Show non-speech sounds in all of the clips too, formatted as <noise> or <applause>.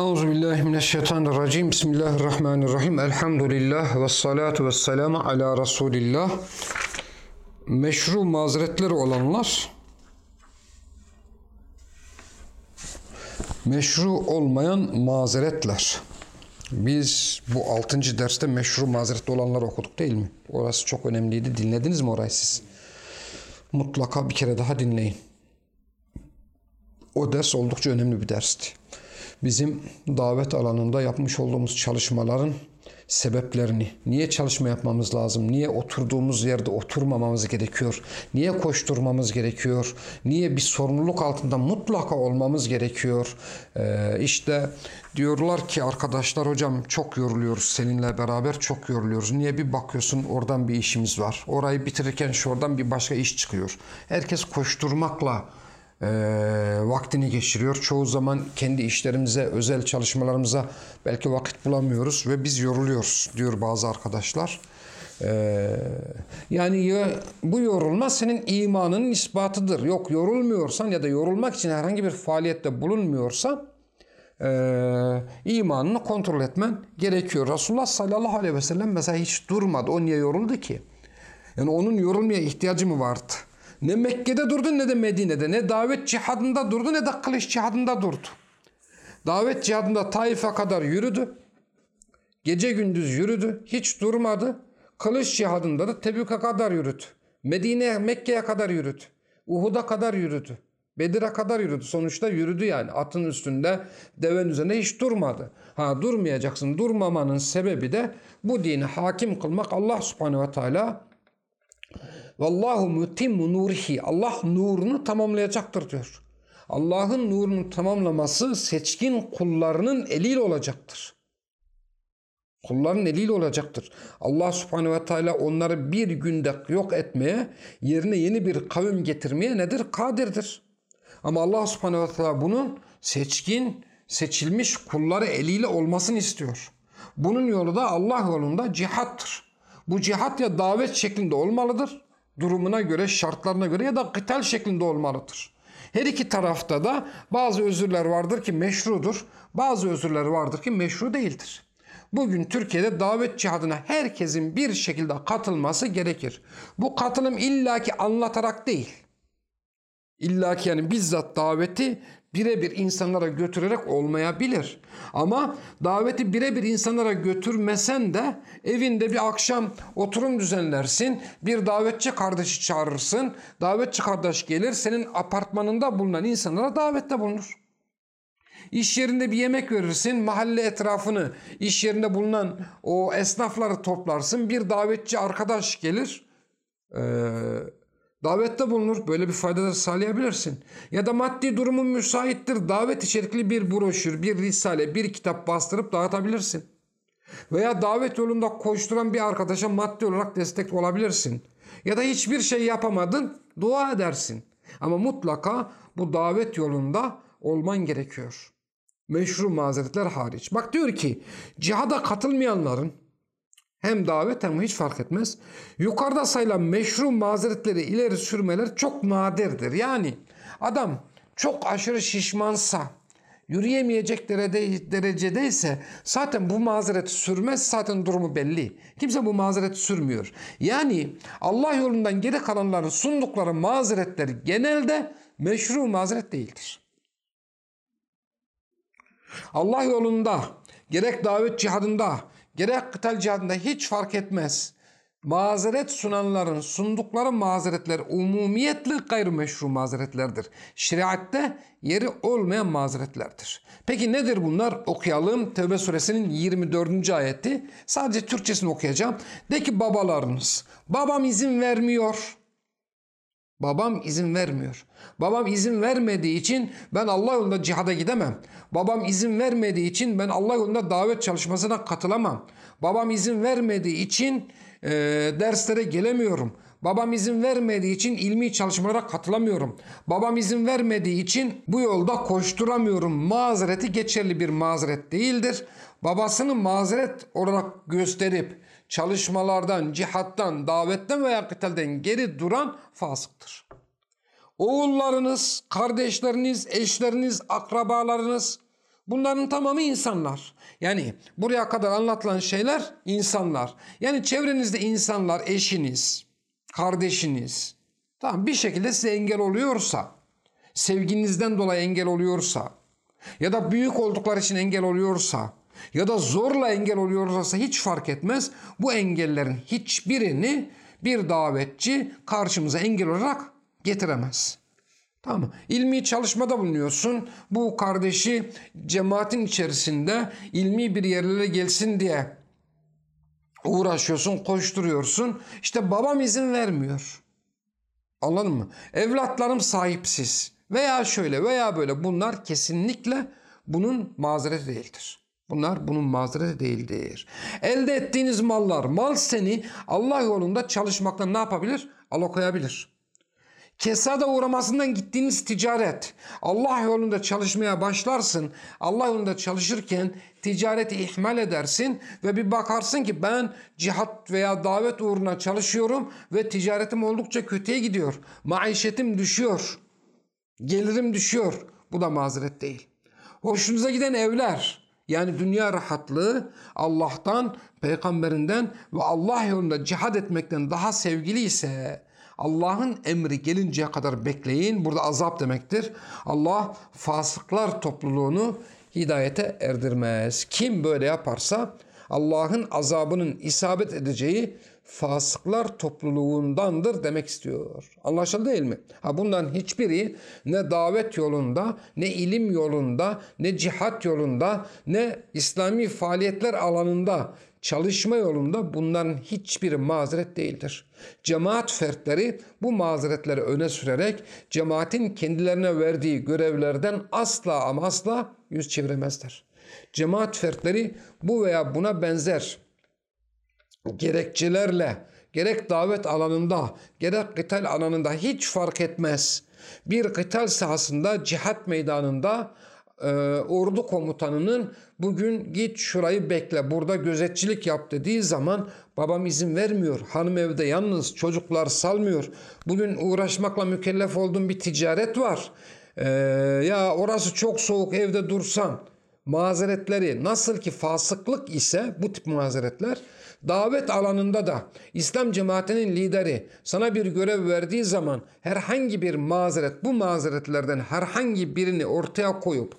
Euzubillahimineşşeytanirracim. Bismillahirrahmanirrahim. Elhamdülillah ve salatu ve selamu ala Resulillah. Meşru mazeretleri olanlar meşru olmayan mazeretler. Biz bu altıncı derste meşru mazeretli olanları okuduk değil mi? Orası çok önemliydi. Dinlediniz mi orayı siz? Mutlaka bir kere daha dinleyin. O ders oldukça önemli bir dersti bizim davet alanında yapmış olduğumuz çalışmaların sebeplerini, niye çalışma yapmamız lazım, niye oturduğumuz yerde oturmamamız gerekiyor, niye koşturmamız gerekiyor, niye bir sorumluluk altında mutlaka olmamız gerekiyor. Ee, işte diyorlar ki arkadaşlar hocam çok yoruluyoruz seninle beraber çok yoruluyoruz. Niye bir bakıyorsun oradan bir işimiz var. Orayı bitirirken şuradan bir başka iş çıkıyor. Herkes koşturmakla e, vaktini geçiriyor. Çoğu zaman kendi işlerimize, özel çalışmalarımıza belki vakit bulamıyoruz ve biz yoruluyoruz diyor bazı arkadaşlar. Ee, yani ya, bu yorulma senin imanının ispatıdır. Yok yorulmuyorsan ya da yorulmak için herhangi bir faaliyette bulunmuyorsan e, imanını kontrol etmen gerekiyor. Resulullah sallallahu aleyhi ve sellem mesela hiç durmadı. O niye yoruldu ki? Yani onun yorulmaya ihtiyacı mı vardı? Ne Mekke'de durdu ne de Medine'de. Ne davet cihadında durdu ne de kılıç cihadında durdu. Davet cihadında Taif'e kadar yürüdü. Gece gündüz yürüdü. Hiç durmadı. Kılıç cihadında da Tebük'e kadar yürüdü. Medine, Mekke'ye kadar yürüdü. Uhud'a kadar yürüdü. Bedir'e kadar yürüdü. Sonuçta yürüdü yani. Atın üstünde, deven üzerinde hiç durmadı. Ha durmayacaksın. Durmamanın sebebi de bu dini hakim kılmak. Allah subhanehu ve teala Vallahu mutimmu nurihi. Allah nurunu tamamlayacaktır diyor. Allah'ın nurunu tamamlaması seçkin kullarının eliyle olacaktır. Kulların eliyle olacaktır. Allah subhanehu ve teala onları bir günde yok etmeye, yerine yeni bir kavim getirmeye nedir? Kadirdir. Ama Allah subhanehu ve teala bunun seçkin, seçilmiş kulları eliyle olmasını istiyor. Bunun yolu da Allah yolunda cihattır. Bu cihat ya davet şeklinde olmalıdır durumuna göre, şartlarına göre ya da kıtal şeklinde olmalıdır. Her iki tarafta da bazı özürler vardır ki meşrudur, bazı özürler vardır ki meşru değildir. Bugün Türkiye'de davet cihadına herkesin bir şekilde katılması gerekir. Bu katılım illaki anlatarak değil. İllaki yani bizzat daveti birebir insanlara götürerek olmayabilir. Ama daveti birebir insanlara götürmesen de evinde bir akşam oturum düzenlersin. Bir davetçi kardeşi çağırırsın. Davetçi kardeş gelir senin apartmanında bulunan insanlara davette bulunur. İş yerinde bir yemek verirsin, mahalle etrafını, iş yerinde bulunan o esnafları toplarsın. Bir davetçi arkadaş gelir, Davette bulunur. Böyle bir fayda da sağlayabilirsin. Ya da maddi durumun müsaittir. Davet içerikli bir broşür, bir risale, bir kitap bastırıp dağıtabilirsin. Veya davet yolunda koşturan bir arkadaşa maddi olarak destek olabilirsin. Ya da hiçbir şey yapamadın, dua edersin. Ama mutlaka bu davet yolunda olman gerekiyor. Meşru mazeretler hariç. Bak diyor ki cihada katılmayanların hem davet hem hiç fark etmez. Yukarıda sayılan meşru mazeretleri ileri sürmeler çok nadirdir. Yani adam çok aşırı şişmansa, yürüyemeyecek derecedeyse zaten bu mazereti sürmez zaten durumu belli. Kimse bu mazereti sürmüyor. Yani Allah yolundan geri kalanların sundukları mazeretler genelde meşru mazeret değildir. Allah yolunda gerek davet cihadında gerek kıtal cihadında hiç fark etmez. Mazeret sunanların sundukları mazeretler umumiyetle gayrimeşru mazeretlerdir. Şeriatte yeri olmayan mazeretlerdir. Peki nedir bunlar? Okuyalım. Tevbe suresinin 24. ayeti. Sadece Türkçesini okuyacağım. De ki babalarınız. Babam izin vermiyor. Babam izin vermiyor. Babam izin vermediği için ben Allah yolunda cihada gidemem. Babam izin vermediği için ben Allah yolunda davet çalışmasına katılamam. Babam izin vermediği için e, derslere gelemiyorum. Babam izin vermediği için ilmi çalışmalara katılamıyorum. Babam izin vermediği için bu yolda koşturamıyorum. Mazereti geçerli bir mazeret değildir. Babasını mazeret olarak gösterip çalışmalardan, cihattan, davetten veya kıtelden geri duran fasıktır. Oğullarınız, kardeşleriniz, eşleriniz, akrabalarınız Bunların tamamı insanlar. Yani buraya kadar anlatılan şeyler insanlar. Yani çevrenizde insanlar, eşiniz, kardeşiniz, tamam bir şekilde size engel oluyorsa, sevginizden dolayı engel oluyorsa, ya da büyük oldukları için engel oluyorsa, ya da zorla engel oluyorsa hiç fark etmez. Bu engellerin hiçbirini bir davetçi karşımıza engel olarak getiremez. Tamam? İlmi çalışmada bulunuyorsun. Bu kardeşi cemaatin içerisinde ilmi bir yerlere gelsin diye uğraşıyorsun, koşturuyorsun. İşte babam izin vermiyor. Anladın mı? Evlatlarım sahipsiz. Veya şöyle veya böyle bunlar kesinlikle bunun mazereti değildir. Bunlar bunun mazereti değildir. Elde ettiğiniz mallar, mal seni Allah yolunda çalışmaktan ne yapabilir? Alıkoyabilir. Kesada uğramasından gittiğiniz ticaret. Allah yolunda çalışmaya başlarsın. Allah yolunda çalışırken ticareti ihmal edersin ve bir bakarsın ki ben cihat veya davet uğruna çalışıyorum ve ticaretim oldukça kötüye gidiyor. Maişetim düşüyor. Gelirim düşüyor. Bu da mazeret değil. Hoşunuza giden evler, yani dünya rahatlığı Allah'tan, peygamberinden ve Allah yolunda cihad etmekten daha sevgili ise Allah'ın emri gelinceye kadar bekleyin. Burada azap demektir. Allah fasıklar topluluğunu hidayete erdirmez. Kim böyle yaparsa Allah'ın azabının isabet edeceği fasıklar topluluğundandır demek istiyor. Anlaşıldı değil mi? Ha bundan hiçbiri ne davet yolunda, ne ilim yolunda, ne cihat yolunda, ne İslami faaliyetler alanında çalışma yolunda bunların hiçbiri mazeret değildir. Cemaat fertleri bu mazeretleri öne sürerek cemaatin kendilerine verdiği görevlerden asla ama asla yüz çeviremezler. Cemaat fertleri bu veya buna benzer gerekçelerle gerek davet alanında gerek kıtal alanında hiç fark etmez. Bir kıtal sahasında cihat meydanında e, ordu komutanının bugün git şurayı bekle burada gözetçilik yap dediği zaman babam izin vermiyor. Hanım evde yalnız çocuklar salmıyor. Bugün uğraşmakla mükellef olduğum bir ticaret var. E, ya orası çok soğuk evde dursan mazeretleri nasıl ki fasıklık ise bu tip mazeretler davet alanında da İslam cemaatinin lideri sana bir görev verdiği zaman herhangi bir mazeret bu mazeretlerden herhangi birini ortaya koyup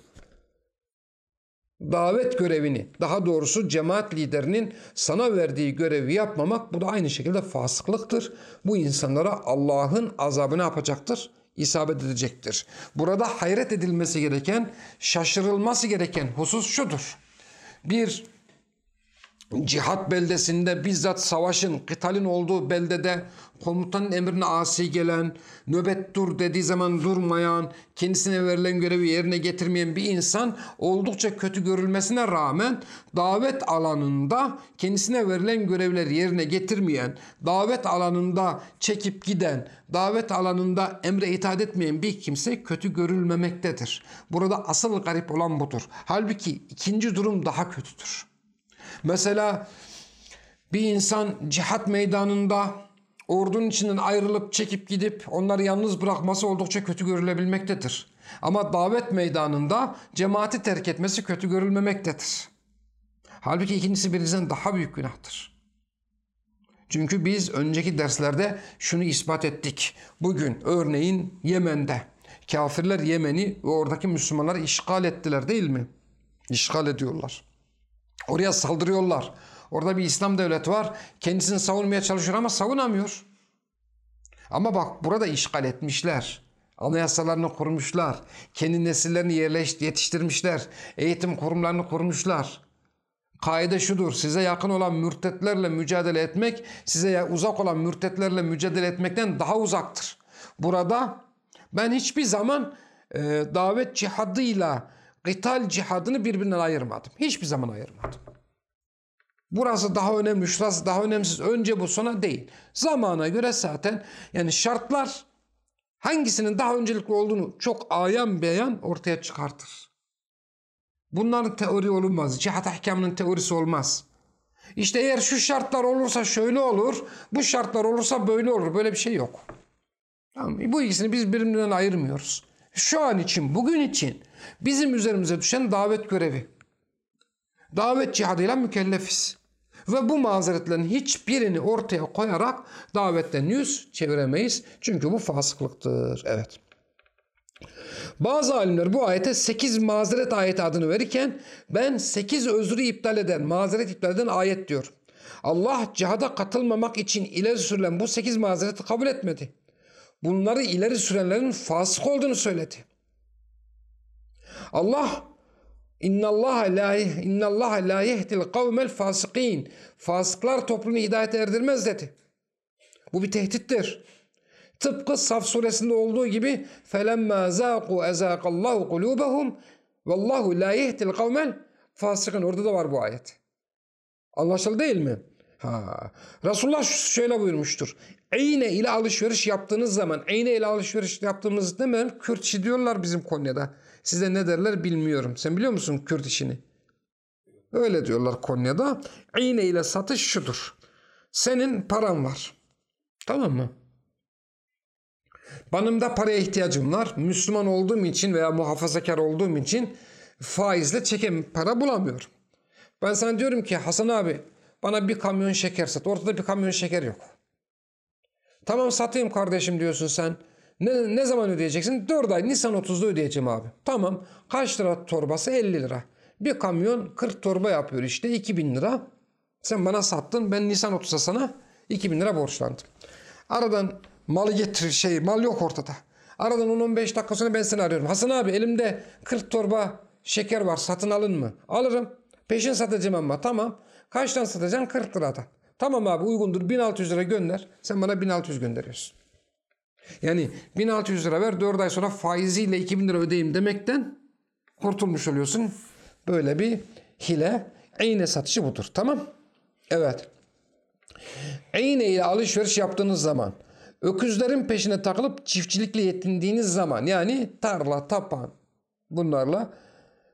davet görevini daha doğrusu cemaat liderinin sana verdiği görevi yapmamak bu da aynı şekilde fasıklıktır. Bu insanlara Allah'ın azabı ne yapacaktır? isabet edecektir. Burada hayret edilmesi gereken, şaşırılması gereken husus şudur. Bir cihat beldesinde bizzat savaşın, kıtalin olduğu beldede komutanın emrine asi gelen, nöbet dur dediği zaman durmayan, kendisine verilen görevi yerine getirmeyen bir insan oldukça kötü görülmesine rağmen davet alanında kendisine verilen görevleri yerine getirmeyen, davet alanında çekip giden, davet alanında emre itaat etmeyen bir kimse kötü görülmemektedir. Burada asıl garip olan budur. Halbuki ikinci durum daha kötüdür. Mesela bir insan cihat meydanında ordunun içinden ayrılıp çekip gidip onları yalnız bırakması oldukça kötü görülebilmektedir. Ama davet meydanında cemaati terk etmesi kötü görülmemektedir. Halbuki ikincisi birinizden daha büyük günahtır. Çünkü biz önceki derslerde şunu ispat ettik. Bugün örneğin Yemen'de kafirler Yemen'i ve oradaki Müslümanları işgal ettiler değil mi? İşgal ediyorlar. Oraya saldırıyorlar. Orada bir İslam devleti var. Kendisini savunmaya çalışıyor ama savunamıyor. Ama bak burada işgal etmişler. Anayasalarını kurmuşlar. Kendi nesillerini yerleş, yetiştirmişler. Eğitim kurumlarını kurmuşlar. Kaide şudur. Size yakın olan mürtetlerle mücadele etmek, size uzak olan mürtetlerle mücadele etmekten daha uzaktır. Burada ben hiçbir zaman e, davet cihadıyla Kıtal cihadını birbirinden ayırmadım. Hiçbir zaman ayırmadım. Burası daha önemli, şurası daha önemsiz. Önce bu sonra değil. Zamana göre zaten yani şartlar hangisinin daha öncelikli olduğunu çok ayan beyan ortaya çıkartır. Bunların teori olmaz. Cihat ahkamının teorisi olmaz. İşte eğer şu şartlar olursa şöyle olur, bu şartlar olursa böyle olur. Böyle bir şey yok. Tamam, bu ikisini biz birbirinden ayırmıyoruz. Şu an için, bugün için Bizim üzerimize düşen davet görevi. Davet cihadıyla mükellefiz. Ve bu mazeretlerin hiçbirini ortaya koyarak davetten yüz çeviremeyiz. Çünkü bu fasıklıktır. Evet. Bazı alimler bu ayete 8 mazeret ayeti adını verirken ben 8 özrü iptal eden, mazeret iptal eden ayet diyor. Allah cihada katılmamak için ileri sürülen bu 8 mazereti kabul etmedi. Bunları ileri sürenlerin fasık olduğunu söyledi. Allah İnnallaha la innallaha la yehdil kavmel fasikin. Fasıklar topluluğunu hidayete erdirmez dedi. Bu bir tehdittir. Tıpkı Saf suresinde olduğu gibi felemma zaqu ezaqallahu kulubahum vallahu la yehdil kavmel fasikin. Orada da var bu ayet. Anlaşıldı değil mi? Ha. Resulullah şöyle buyurmuştur. Eyne ile alışveriş yaptığınız zaman, eyne ile alışveriş yaptığımız demeyin, Kürt işi diyorlar bizim Konya'da. Size ne derler bilmiyorum. Sen biliyor musun Kürt işini? Öyle diyorlar Konya'da. Eyne ile satış şudur. Senin paran var. Tamam mı? Benim de paraya ihtiyacım var. Müslüman olduğum için veya muhafazakar olduğum için faizle çekem para bulamıyorum. Ben sana diyorum ki Hasan abi bana bir kamyon şeker sat. Ortada bir kamyon şeker yok. Tamam satayım kardeşim diyorsun sen. Ne, ne zaman ödeyeceksin? 4 ay Nisan 30'da ödeyeceğim abi. Tamam. Kaç lira torbası? 50 lira. Bir kamyon 40 torba yapıyor işte 2000 lira. Sen bana sattın. Ben Nisan 30'a sana 2000 lira borçlandım. Aradan malı getir şey mal yok ortada. Aradan 10-15 dakika sonra ben seni arıyorum. Hasan abi elimde 40 torba şeker var satın alın mı? Alırım. Peşin satacağım ama tamam. Kaçtan satacaksın? 40 liradan. Tamam abi uygundur 1600 lira gönder. Sen bana 1600 gönderiyorsun. Yani 1600 lira ver 4 ay sonra faiziyle 2000 lira ödeyeyim demekten kurtulmuş oluyorsun. Böyle bir hile. Eyne satışı budur. Tamam. Evet. Eyne ile alışveriş yaptığınız zaman öküzlerin peşine takılıp çiftçilikle yetindiğiniz zaman yani tarla, tapan bunlarla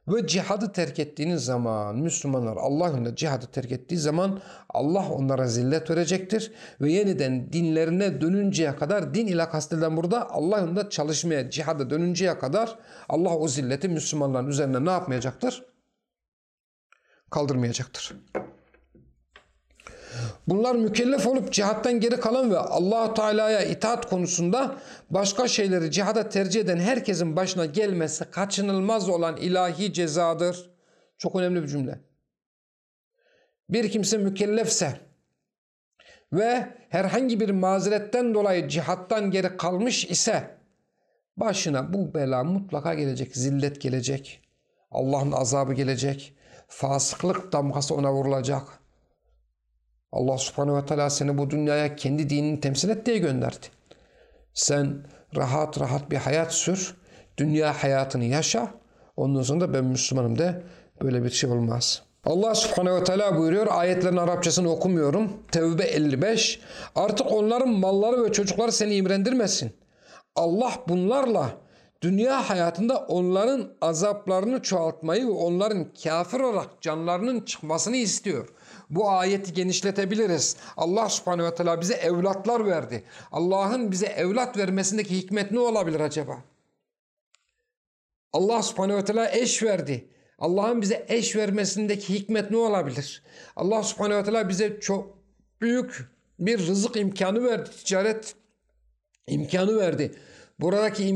ve cihadı terk ettiğiniz zaman Müslümanlar Allah yolunda cihadı terk ettiği zaman Allah onlara zillet verecektir. Ve yeniden dinlerine dönünceye kadar din ile kastedilen burada Allah yolunda çalışmaya cihada dönünceye kadar Allah o zilleti Müslümanların üzerine ne yapmayacaktır? Kaldırmayacaktır. Bunlar mükellef olup cihattan geri kalan ve allah Teala'ya itaat konusunda başka şeyleri cihada tercih eden herkesin başına gelmesi kaçınılmaz olan ilahi cezadır. Çok önemli bir cümle. Bir kimse mükellefse ve herhangi bir mazeretten dolayı cihattan geri kalmış ise başına bu bela mutlaka gelecek. Zillet gelecek. Allah'ın azabı gelecek. Fasıklık damgası ona vurulacak. Allah subhanehu ve teala seni bu dünyaya kendi dinini temsil et diye gönderdi. Sen rahat rahat bir hayat sür. Dünya hayatını yaşa. Ondan sonra da ben Müslümanım de böyle bir şey olmaz. Allah subhanehu ve teala buyuruyor. Ayetlerin Arapçasını okumuyorum. Tevbe 55. Artık onların malları ve çocukları seni imrendirmesin. Allah bunlarla dünya hayatında onların azaplarını çoğaltmayı ve onların kafir olarak canlarının çıkmasını istiyor bu ayeti genişletebiliriz. Allah subhanehu ve teala bize evlatlar verdi. Allah'ın bize evlat vermesindeki hikmet ne olabilir acaba? Allah subhanehu ve teala eş verdi. Allah'ın bize eş vermesindeki hikmet ne olabilir? Allah subhanehu ve teala bize çok büyük bir rızık imkanı verdi. Ticaret imkanı verdi. Buradaki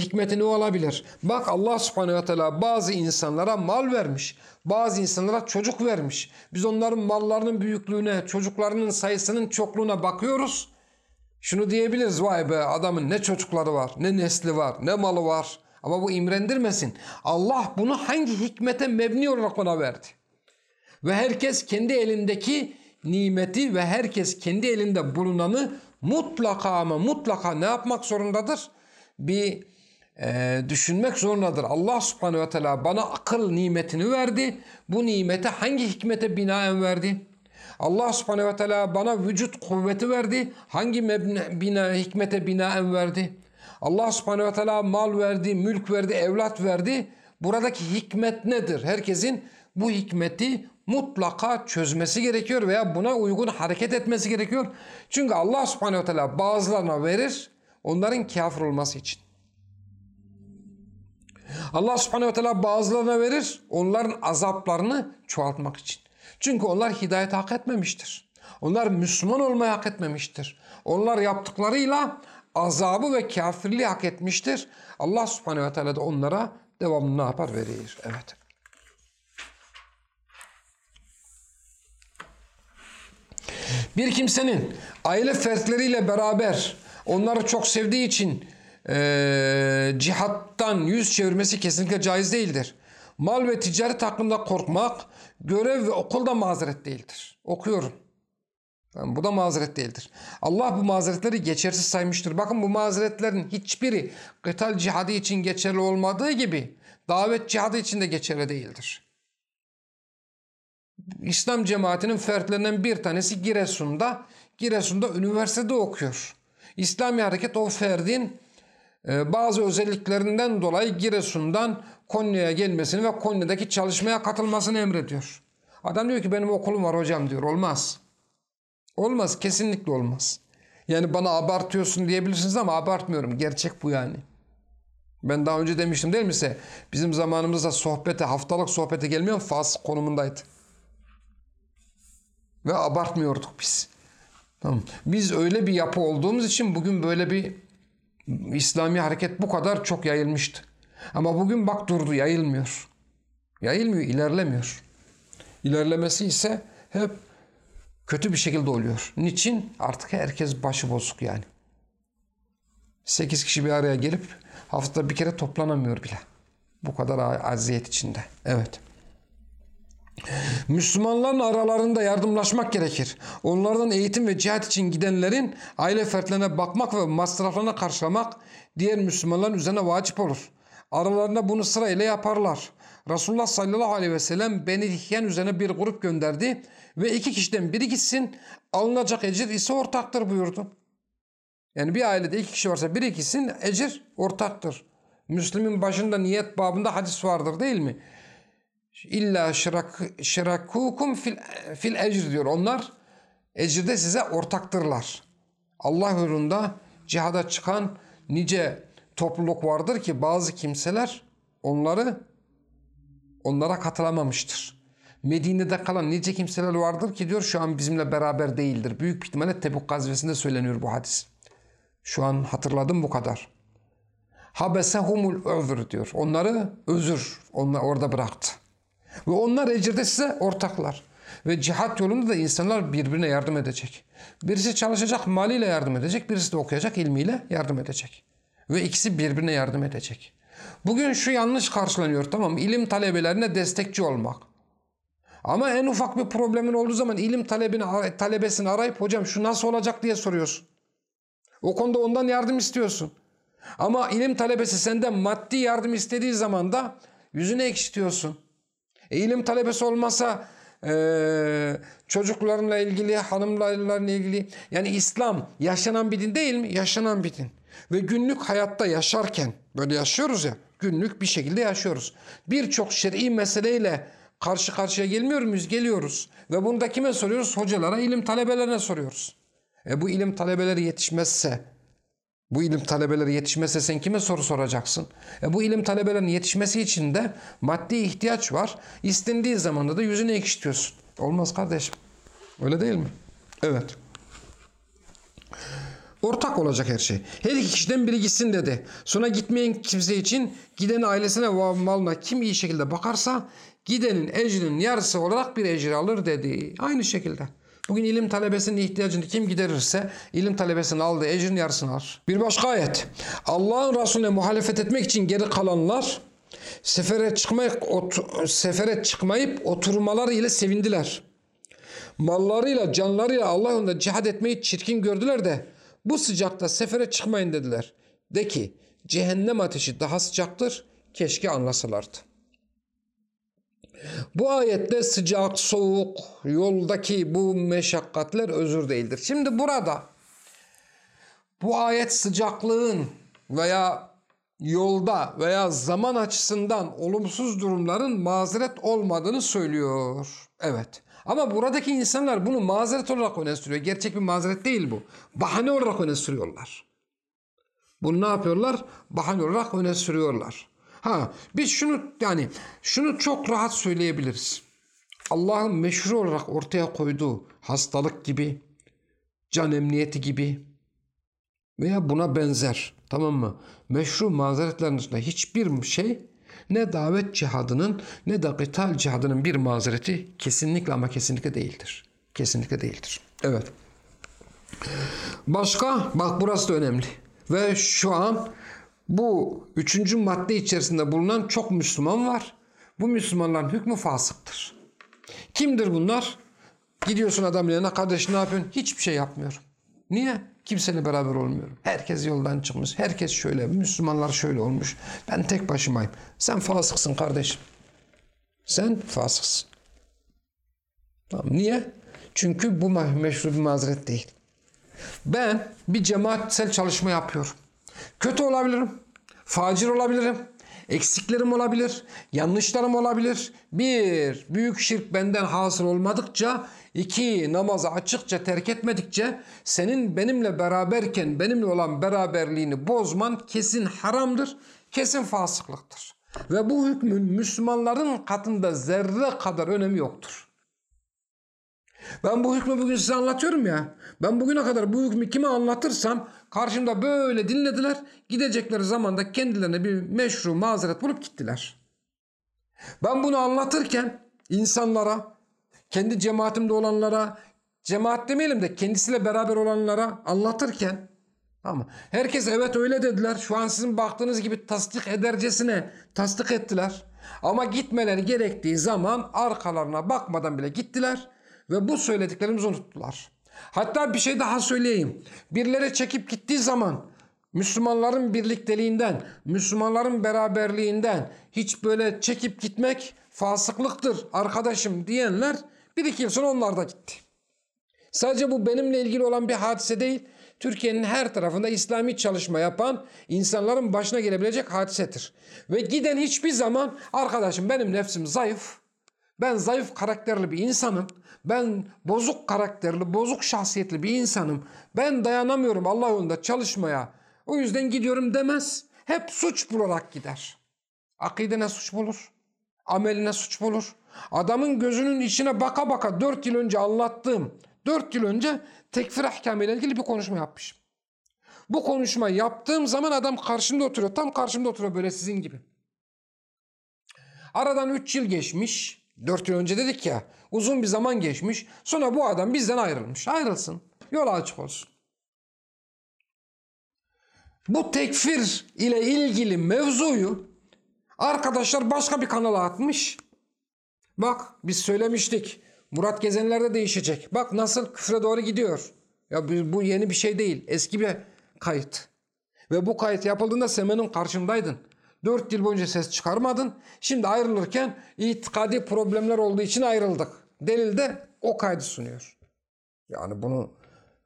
hikmeti ne olabilir? Bak Allah subhanehu ve teala bazı insanlara mal vermiş. Bazı insanlara çocuk vermiş. Biz onların mallarının büyüklüğüne, çocuklarının sayısının çokluğuna bakıyoruz. Şunu diyebiliriz vay be adamın ne çocukları var, ne nesli var, ne malı var. Ama bu imrendirmesin. Allah bunu hangi hikmete mebni olarak bana verdi? Ve herkes kendi elindeki nimeti ve herkes kendi elinde bulunanı mutlaka ama mutlaka ne yapmak zorundadır? Bir e, düşünmek zorundadır. Allah subhanehu ve teala bana akıl nimetini verdi. Bu nimeti hangi hikmete binaen verdi? Allah subhanehu ve teala bana vücut kuvveti verdi. Hangi mebne, bina, hikmete binaen verdi? Allah subhanehu ve teala mal verdi, mülk verdi, evlat verdi. Buradaki hikmet nedir? Herkesin bu hikmeti mutlaka çözmesi gerekiyor veya buna uygun hareket etmesi gerekiyor. Çünkü Allah subhanehu ve teala bazılarına verir onların kafir olması için. Allah subhanehu ve teala bazılarına verir onların azaplarını çoğaltmak için. Çünkü onlar hidayet hak etmemiştir. Onlar Müslüman olmayı hak etmemiştir. Onlar yaptıklarıyla azabı ve kafirliği hak etmiştir. Allah subhanehu ve teala da onlara devamlı ne yapar verir. Evet. Bir kimsenin aile fertleriyle beraber onları çok sevdiği için e, cihattan yüz çevirmesi kesinlikle caiz değildir. Mal ve ticaret hakkında korkmak görev ve okulda mazeret değildir. Okuyorum. Yani bu da mazeret değildir. Allah bu mazeretleri geçersiz saymıştır. Bakın bu mazeretlerin hiçbiri kıtal cihadı için geçerli olmadığı gibi davet cihadı için de geçerli değildir. İslam cemaatinin fertlerinden bir tanesi Giresun'da. Giresun'da üniversitede okuyor. İslami hareket o ferdin bazı özelliklerinden dolayı Giresun'dan Konya'ya gelmesini ve Konya'daki çalışmaya katılmasını emrediyor. Adam diyor ki benim okulum var hocam diyor. Olmaz. Olmaz. Kesinlikle olmaz. Yani bana abartıyorsun diyebilirsiniz ama abartmıyorum. Gerçek bu yani. Ben daha önce demiştim değil mi size? Bizim zamanımızda sohbete, haftalık sohbete gelmeyen fas konumundaydı. Ve abartmıyorduk biz. Tamam. Biz öyle bir yapı olduğumuz için bugün böyle bir İslami hareket bu kadar çok yayılmıştı. Ama bugün bak durdu yayılmıyor. Yayılmıyor, ilerlemiyor. İlerlemesi ise hep kötü bir şekilde oluyor. Niçin? Artık herkes başı bozuk yani. Sekiz kişi bir araya gelip haftada bir kere toplanamıyor bile. Bu kadar aziyet içinde. Evet. Müslümanların aralarında yardımlaşmak gerekir. Onlardan eğitim ve cihat için gidenlerin aile fertlerine bakmak ve masraflarına karşılamak diğer Müslümanların üzerine vacip olur. Aralarında bunu sırayla yaparlar. Resulullah sallallahu aleyhi ve sellem Beni Dihyen üzerine bir grup gönderdi ve iki kişiden biri gitsin alınacak ecir ise ortaktır buyurdu. Yani bir ailede iki kişi varsa biri gitsin ecir ortaktır. Müslüm'ün başında niyet babında hadis vardır değil mi? İlla şirak, şirakukum fil, fil ecr diyor. Onlar ecirde size ortaktırlar. Allah yolunda cihada çıkan nice topluluk vardır ki bazı kimseler onları onlara katılamamıştır. Medine'de kalan nice kimseler vardır ki diyor şu an bizimle beraber değildir. Büyük ihtimalle Tebuk gazvesinde söyleniyor bu hadis. Şu an hatırladım bu kadar. Habesehumul özür diyor. Onları özür onlar orada bıraktı. Ve onlar ecirde size ortaklar. Ve cihat yolunda da insanlar birbirine yardım edecek. Birisi çalışacak maliyle yardım edecek. Birisi de okuyacak ilmiyle yardım edecek. Ve ikisi birbirine yardım edecek. Bugün şu yanlış karşılanıyor tamam ilim talebelerine destekçi olmak. Ama en ufak bir problemin olduğu zaman ilim talebini, talebesini arayıp hocam şu nasıl olacak diye soruyorsun. O konuda ondan yardım istiyorsun. Ama ilim talebesi senden maddi yardım istediği zaman da yüzüne ekşitiyorsun. İlim talebesi olmasa e, çocuklarınla ilgili, hanımlarla ilgili yani İslam yaşanan bir din değil mi? Yaşanan bir din. Ve günlük hayatta yaşarken böyle yaşıyoruz ya günlük bir şekilde yaşıyoruz. Birçok şer'i meseleyle karşı karşıya gelmiyor muyuz? Geliyoruz. Ve bunu da kime soruyoruz? Hocalara, ilim talebelerine soruyoruz. E bu ilim talebeleri yetişmezse bu ilim talebeleri yetişmezse sen kime soru soracaksın? E bu ilim talebelerinin yetişmesi için de maddi ihtiyaç var. İstendiği zamanda da yüzüne ekşitiyorsun. Olmaz kardeşim. Öyle değil mi? Evet. Ortak olacak her şey. Her iki kişiden biri gitsin dedi. Sonra gitmeyen kimse için giden ailesine ve malına kim iyi şekilde bakarsa gidenin ecrinin yarısı olarak bir ecri alır dedi. Aynı şekilde. Bugün ilim talebesinin ihtiyacını kim giderirse ilim talebesinin aldığı ecrin yarısını alır. Bir başka ayet. Allah'ın Resulüne muhalefet etmek için geri kalanlar sefere çıkmayıp, sefere çıkmayıp oturmaları ile sevindiler. Mallarıyla, canlarıyla Allah yolunda cihad etmeyi çirkin gördüler de bu sıcakta sefere çıkmayın dediler. De ki cehennem ateşi daha sıcaktır. Keşke anlasalardı. Bu ayette sıcak, soğuk, yoldaki bu meşakkatler özür değildir. Şimdi burada bu ayet sıcaklığın veya yolda veya zaman açısından olumsuz durumların mazeret olmadığını söylüyor. Evet. Ama buradaki insanlar bunu mazeret olarak öne sürüyor. Gerçek bir mazeret değil bu. Bahane olarak öne sürüyorlar. Bunu ne yapıyorlar? Bahane olarak öne sürüyorlar. Ha biz şunu yani şunu çok rahat söyleyebiliriz. Allah'ın meşru olarak ortaya koyduğu hastalık gibi, can emniyeti gibi veya buna benzer tamam mı? Meşru mazeretlerin dışında hiçbir şey ne davet cihadının ne de kıtal cihadının bir mazereti kesinlikle ama kesinlikle değildir. Kesinlikle değildir. Evet. Başka bak burası da önemli. Ve şu an bu üçüncü madde içerisinde bulunan çok Müslüman var. Bu Müslümanların hükmü fasıktır. Kimdir bunlar? Gidiyorsun adam yanına kardeş ne yapıyorsun? Hiçbir şey yapmıyorum. Niye? Kimseyle beraber olmuyorum. Herkes yoldan çıkmış. Herkes şöyle. Müslümanlar şöyle olmuş. Ben tek başımayım. Sen fasıksın kardeşim. Sen fasıksın. Tamam. Niye? Çünkü bu meşru bir mazeret değil. Ben bir cemaatsel çalışma yapıyorum. Kötü olabilirim. Facir olabilirim. Eksiklerim olabilir. Yanlışlarım olabilir. Bir, büyük şirk benden hasıl olmadıkça iki, namazı açıkça terk etmedikçe senin benimle beraberken benimle olan beraberliğini bozman kesin haramdır. Kesin fasıklıktır. Ve bu hükmün Müslümanların katında zerre kadar önemi yoktur. Ben bu hükmü bugün size anlatıyorum ya. Ben bugüne kadar bu hükmü kime anlatırsam karşımda böyle dinlediler. Gidecekleri zamanda kendilerine bir meşru mazeret bulup gittiler. Ben bunu anlatırken insanlara, kendi cemaatimde olanlara, cemaat demeyelim de kendisiyle beraber olanlara anlatırken ama herkes evet öyle dediler. Şu an sizin baktığınız gibi tasdik edercesine tasdik ettiler. Ama gitmeleri gerektiği zaman arkalarına bakmadan bile gittiler ve bu söylediklerimizi unuttular. Hatta bir şey daha söyleyeyim. Birileri çekip gittiği zaman Müslümanların birlikteliğinden, Müslümanların beraberliğinden hiç böyle çekip gitmek fasıklıktır arkadaşım diyenler bir iki yıl sonra onlar da gitti. Sadece bu benimle ilgili olan bir hadise değil. Türkiye'nin her tarafında İslami çalışma yapan insanların başına gelebilecek hadisedir. Ve giden hiçbir zaman arkadaşım benim nefsim zayıf. Ben zayıf karakterli bir insanım. Ben bozuk karakterli, bozuk şahsiyetli bir insanım. Ben dayanamıyorum Allah yolunda çalışmaya. O yüzden gidiyorum demez. Hep suç bularak gider. Akidene suç bulur. Ameline suç bulur. Adamın gözünün içine baka baka dört yıl önce anlattığım, dört yıl önce tekfir ahkamı ile ilgili bir konuşma yapmışım. Bu konuşma yaptığım zaman adam karşımda oturuyor. Tam karşımda oturuyor böyle sizin gibi. Aradan üç yıl geçmiş. Dört yıl önce dedik ya uzun bir zaman geçmiş sonra bu adam bizden ayrılmış. Ayrılsın yol açık olsun. Bu tekfir ile ilgili mevzuyu arkadaşlar başka bir kanala atmış. Bak biz söylemiştik Murat Gezenler'de değişecek. Bak nasıl küfre doğru gidiyor. Ya bu yeni bir şey değil eski bir kayıt. Ve bu kayıt yapıldığında Semen'in karşındaydın. 4 yıl boyunca ses çıkarmadın. Şimdi ayrılırken itikadi problemler olduğu için ayrıldık. Delil de o kaydı sunuyor. Yani bunu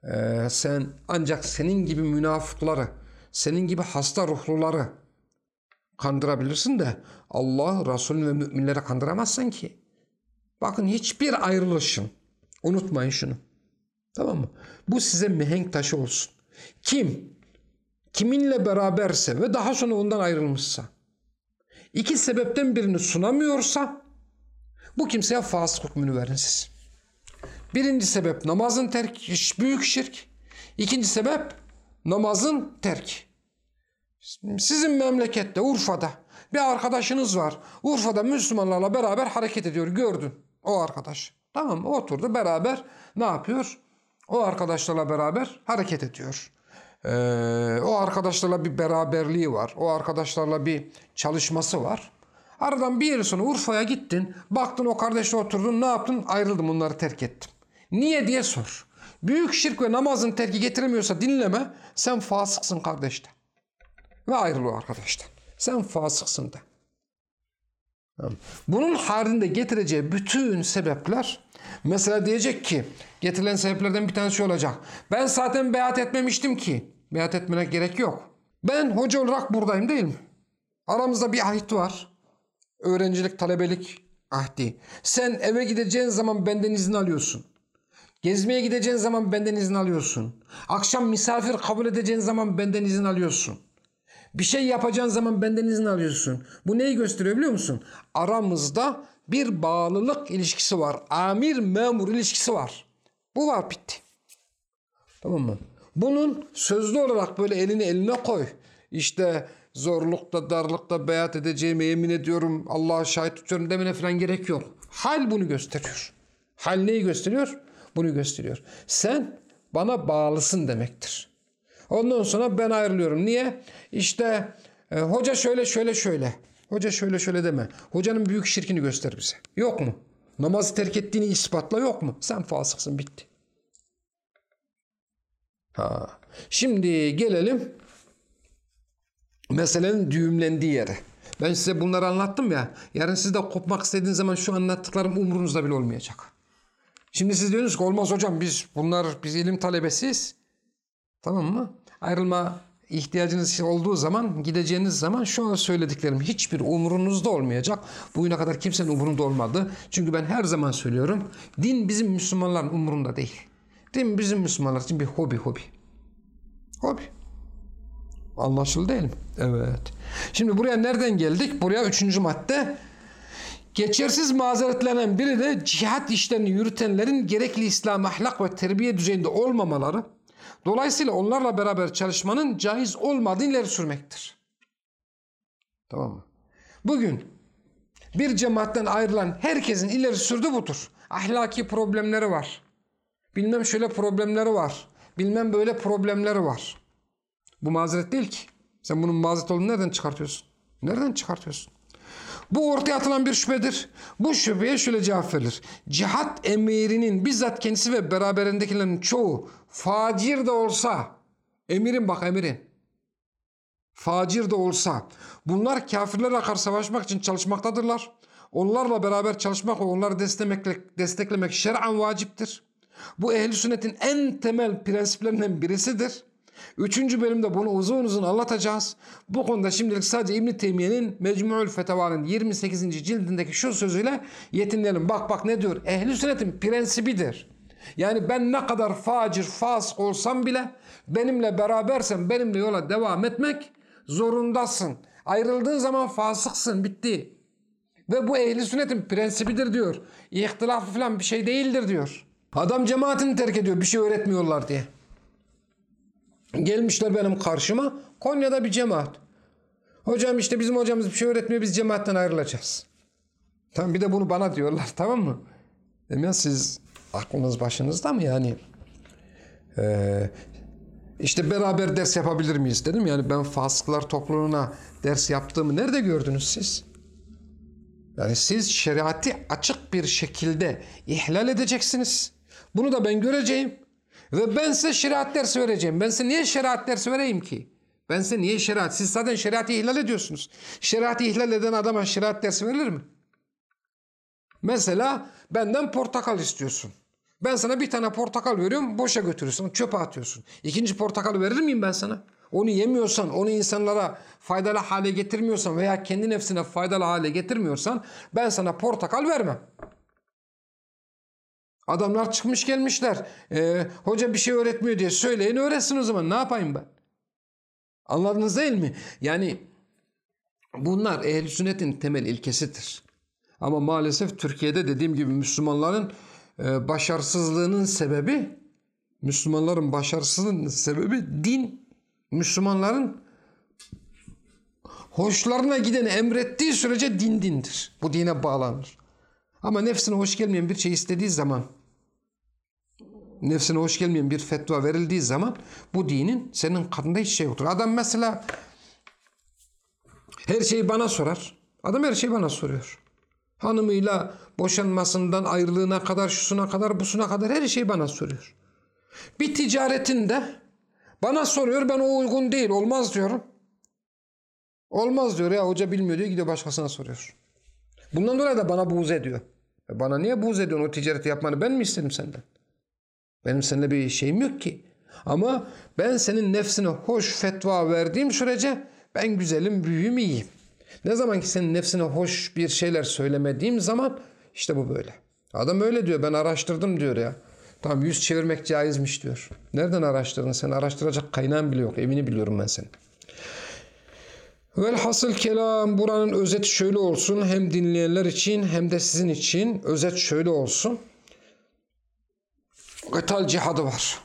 e, sen ancak senin gibi münafıkları, senin gibi hasta ruhluları kandırabilirsin de Allah, Resulün ve müminlere kandıramazsın ki. Bakın hiçbir ayrılışın. Unutmayın şunu. Tamam mı? Bu size mihenk taşı olsun. Kim kiminle beraberse ve daha sonra ondan ayrılmışsa, iki sebepten birini sunamıyorsa bu kimseye fasık hükmünü verin siz. Birinci sebep namazın terk, büyük şirk. İkinci sebep namazın terk. Sizin memlekette Urfa'da bir arkadaşınız var. Urfa'da Müslümanlarla beraber hareket ediyor gördün o arkadaş. Tamam oturdu beraber ne yapıyor? O arkadaşlarla beraber hareket ediyor. Ee, o arkadaşlarla bir beraberliği var. O arkadaşlarla bir çalışması var. Aradan bir yıl sonra Urfa'ya gittin. Baktın o kardeşle oturdun. Ne yaptın? Ayrıldım onları terk ettim. Niye diye sor. Büyük şirk ve namazın terki getiremiyorsa dinleme. Sen fasıksın kardeşte. Ve ayrıl o arkadaştan. Sen fasıksın de. Bunun haricinde getireceği bütün sebepler mesela diyecek ki getirilen sebeplerden bir tanesi olacak. Ben zaten beyat etmemiştim ki. Beyat etmene gerek yok. Ben hoca olarak buradayım değil mi? Aramızda bir ahit var. Öğrencilik, talebelik ahdi. Sen eve gideceğin zaman benden izin alıyorsun. Gezmeye gideceğin zaman benden izin alıyorsun. Akşam misafir kabul edeceğin zaman benden izin alıyorsun. Bir şey yapacağın zaman benden izin alıyorsun. Bu neyi gösteriyor biliyor musun? Aramızda bir bağlılık ilişkisi var. Amir memur ilişkisi var. Bu var bitti. Tamam mı? Bunun sözlü olarak böyle elini eline koy. İşte zorlukta, darlıkta beyat edeceğime yemin ediyorum, Allah'a şahit tutuyorum demene falan gerek yok. Hal bunu gösteriyor. Hal neyi gösteriyor? Bunu gösteriyor. Sen bana bağlısın demektir. Ondan sonra ben ayrılıyorum. Niye? İşte e, hoca şöyle şöyle şöyle. Hoca şöyle şöyle deme. Hocanın büyük şirkini göster bize. Yok mu? Namazı terk ettiğini ispatla yok mu? Sen fasıksın bitti. Ha. Şimdi gelelim meselenin düğümlendiği yere. Ben size bunları anlattım ya. Yarın siz de kopmak istediğiniz zaman şu anlattıklarım umurunuzda bile olmayacak. Şimdi siz diyorsunuz ki olmaz hocam biz bunlar biz ilim talebesiyiz. Tamam mı? Ayrılma ihtiyacınız olduğu zaman gideceğiniz zaman şu an söylediklerim hiçbir umurunuzda olmayacak. Bugüne kadar kimsenin umurunda olmadı. Çünkü ben her zaman söylüyorum. Din bizim Müslümanların umurunda değil. Din bizim Müslümanlar için bir hobi hobi. Hobi. Anlaşıldı değil mi? Evet. Şimdi buraya nereden geldik? Buraya üçüncü madde. Geçersiz mazeretlenen biri de cihat işlerini yürütenlerin gerekli İslam ahlak ve terbiye düzeyinde olmamaları, dolayısıyla onlarla beraber çalışmanın caiz olmadığını ileri sürmektir. Tamam mı? Bugün bir cemaatten ayrılan herkesin ileri sürdüğü budur. Ahlaki problemleri var. Bilmem şöyle problemleri var. Bilmem böyle problemleri var. Bu mazeret değil ki. Sen bunun mazeret olduğunu nereden çıkartıyorsun? Nereden çıkartıyorsun? Bu ortaya atılan bir şüphedir. Bu şüpheye şöyle cevap verilir. Cihat emirinin bizzat kendisi ve beraberindekilerin çoğu facir de olsa, emirin bak emirin, facir de olsa bunlar kafirlerle karşı savaşmak için çalışmaktadırlar. Onlarla beraber çalışmak ve onları desteklemek, desteklemek şer'an vaciptir. Bu ehl sünnetin en temel prensiplerinden birisidir. Üçüncü bölümde bunu uzun uzun anlatacağız. Bu konuda şimdilik sadece İbn Teymiye'nin Mecmu'ül Fetava'nın 28. cildindeki şu sözüyle yetinelim. Bak bak ne diyor? Ehli sünnetin prensibidir. Yani ben ne kadar facir, fasık olsam bile benimle berabersen benimle yola devam etmek zorundasın. Ayrıldığın zaman fasıksın. Bitti. Ve bu ehli sünnetin prensibidir diyor. İhtilafı falan bir şey değildir diyor. Adam cemaatini terk ediyor bir şey öğretmiyorlar diye. Gelmişler benim karşıma. Konya'da bir cemaat. Hocam işte bizim hocamız bir şey öğretmiyor biz cemaatten ayrılacağız. Tamam bir de bunu bana diyorlar <laughs> tamam mı? Dedim ya siz aklınız başınızda mı yani? Ee, işte beraber ders yapabilir miyiz dedim. Yani ben fasıklar topluluğuna ders yaptığımı nerede gördünüz siz? Yani siz şeriatı açık bir şekilde ihlal edeceksiniz. Bunu da ben göreceğim. Ve ben size şeriat dersi vereceğim. Ben size niye şeriat dersi vereyim ki? Ben size niye şeriat? Siz zaten şeriatı ihlal ediyorsunuz. Şeriatı ihlal eden adama şeriat dersi verilir mi? Mesela benden portakal istiyorsun. Ben sana bir tane portakal veriyorum, boşa götürüyorsun, çöpe atıyorsun. İkinci portakalı verir miyim ben sana? Onu yemiyorsan, onu insanlara faydalı hale getirmiyorsan veya kendi nefsine faydalı hale getirmiyorsan ben sana portakal vermem. Adamlar çıkmış gelmişler. Ee, hoca bir şey öğretmiyor diye söyleyin öğretsin o zaman ne yapayım ben? Anladınız değil mi? Yani bunlar ehl sünnetin temel ilkesidir. Ama maalesef Türkiye'de dediğim gibi Müslümanların e, başarısızlığının sebebi Müslümanların başarısızlığının sebebi din Müslümanların hoşlarına gideni emrettiği sürece din dindir. Bu dine bağlanır. Ama nefsine hoş gelmeyen bir şey istediği zaman nefsine hoş gelmeyen bir fetva verildiği zaman bu dinin senin katında hiç şey yoktur. Adam mesela her şeyi bana sorar. Adam her şeyi bana soruyor. Hanımıyla boşanmasından ayrılığına kadar, şusuna kadar, busuna kadar her şeyi bana soruyor. Bir ticaretinde bana soruyor ben o uygun değil olmaz diyorum. Olmaz diyor ya hoca bilmiyor diyor gidiyor başkasına soruyor. Bundan dolayı da bana buğz ediyor. E bana niye buğz ediyorsun o ticareti yapmanı ben mi istedim senden? Benim seninle bir şeyim yok ki. Ama ben senin nefsine hoş fetva verdiğim sürece ben güzelim, büyüğüm, iyiyim. Ne zaman ki senin nefsine hoş bir şeyler söylemediğim zaman işte bu böyle. Adam öyle diyor ben araştırdım diyor ya. Tamam yüz çevirmek caizmiş diyor. Nereden araştırdın sen? Araştıracak kaynağın bile yok. Evini biliyorum ben senin. Velhasıl kelam buranın özeti şöyle olsun. Hem dinleyenler için hem de sizin için özet şöyle olsun. Kıtal cihadı var.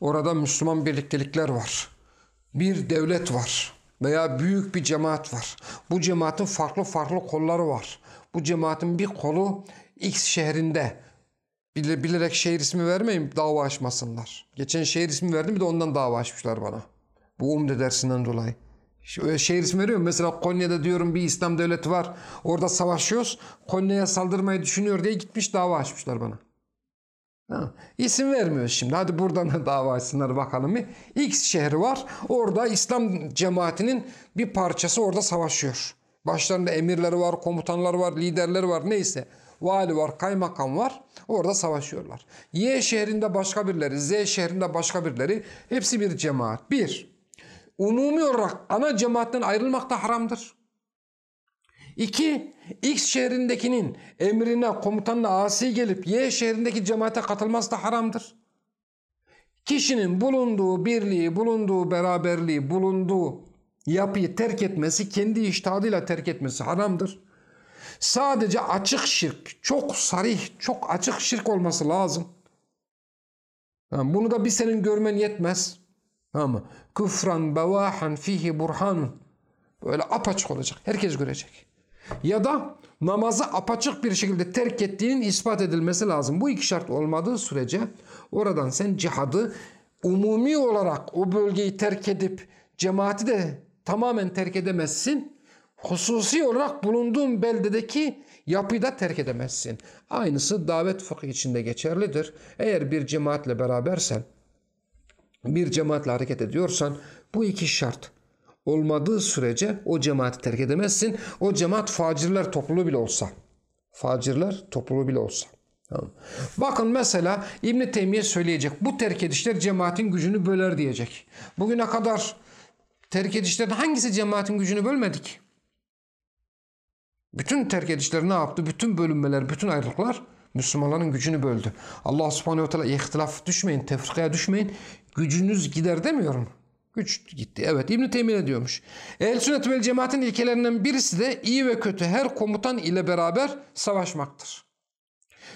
Orada Müslüman birliktelikler var. Bir devlet var veya büyük bir cemaat var. Bu cemaatin farklı farklı kolları var. Bu cemaatin bir kolu X şehrinde. Bile, bilerek şehir ismi vermeyeyim dava açmasınlar. Geçen şehir ismi verdim bir de ondan dava açmışlar bana. Bu umde dersinden dolayı. Şehir ismi veriyorum. Mesela Konya'da diyorum bir İslam devleti var. Orada savaşıyoruz. Konya'ya saldırmayı düşünüyor diye gitmiş dava açmışlar bana. Ha, isim vermiyoruz şimdi. Hadi buradan da <laughs> dava açsınlar bakalım. X şehri var. Orada İslam cemaatinin bir parçası orada savaşıyor. Başlarında emirleri var, komutanları var, liderleri var neyse. Vali var, kaymakam var. Orada savaşıyorlar. Y şehrinde başka birileri, Z şehrinde başka birileri. Hepsi bir cemaat. Bir, umumi olarak ana cemaatten ayrılmak da haramdır. İki, X şehrindekinin emrine, komutanına asi gelip Y şehrindeki cemaate katılması da haramdır. Kişinin bulunduğu birliği, bulunduğu beraberliği, bulunduğu yapıyı terk etmesi, kendi iştihadıyla terk etmesi haramdır. Sadece açık şirk, çok sarih, çok açık şirk olması lazım. bunu da bir senin görmen yetmez. Ama küfran bevahan fihi burhanun. Böyle apaçık olacak. Herkes görecek. Ya da namazı apaçık bir şekilde terk ettiğinin ispat edilmesi lazım. Bu iki şart olmadığı sürece oradan sen cihadı umumi olarak o bölgeyi terk edip cemaati de tamamen terk edemezsin. Hususi olarak bulunduğun beldedeki yapıyı da terk edemezsin. Aynısı davet fıkıh içinde geçerlidir. Eğer bir cemaatle berabersen, bir cemaatle hareket ediyorsan bu iki şart olmadığı sürece o cemaati terk edemezsin. O cemaat facirler topluluğu bile olsa. Facirler topluluğu bile olsa. Tamam. Bakın mesela İbn Teymiye söyleyecek. Bu terk edişler cemaatin gücünü böler diyecek. Bugüne kadar terk edişlerin hangisi cemaatin gücünü bölmedik? Bütün terk edişler ne yaptı? Bütün bölünmeler, bütün ayrılıklar Müslümanların gücünü böldü. Allah subhanehu ve teala ihtilaf düşmeyin, tefrikaya düşmeyin. Gücünüz gider demiyorum. Güç gitti. Evet İbn Teymiye diyormuş. Ehl sünnet vel cemaatin ilkelerinden birisi de iyi ve kötü her komutan ile beraber savaşmaktır.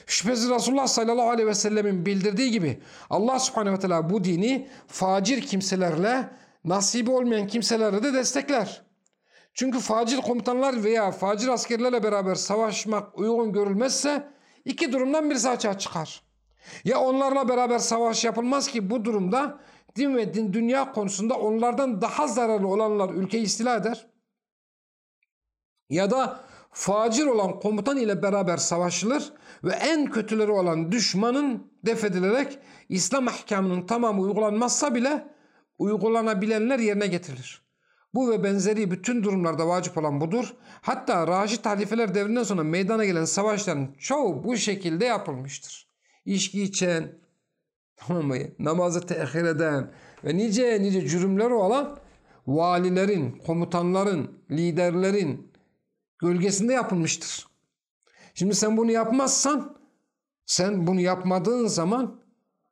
Şüphesiz Resulullah sallallahu aleyhi ve sellemin bildirdiği gibi Allah subhanehu ve teala bu dini facir kimselerle nasibi olmayan kimselerle de destekler. Çünkü facir komutanlar veya facir askerlerle beraber savaşmak uygun görülmezse iki durumdan birisi açığa çıkar. Ya onlarla beraber savaş yapılmaz ki bu durumda din ve din, dünya konusunda onlardan daha zararlı olanlar ülkeyi istila eder. Ya da facir olan komutan ile beraber savaşılır ve en kötüleri olan düşmanın def edilerek İslam ahkamının tamamı uygulanmazsa bile uygulanabilenler yerine getirilir. Bu ve benzeri bütün durumlarda vacip olan budur. Hatta Raşid halifeler devrinden sonra meydana gelen savaşların çoğu bu şekilde yapılmıştır. İçki içen, <laughs> tamam mı? namazı tehir eden ve nice nice cürümleri olan valilerin, komutanların, liderlerin gölgesinde yapılmıştır. Şimdi sen bunu yapmazsan, sen bunu yapmadığın zaman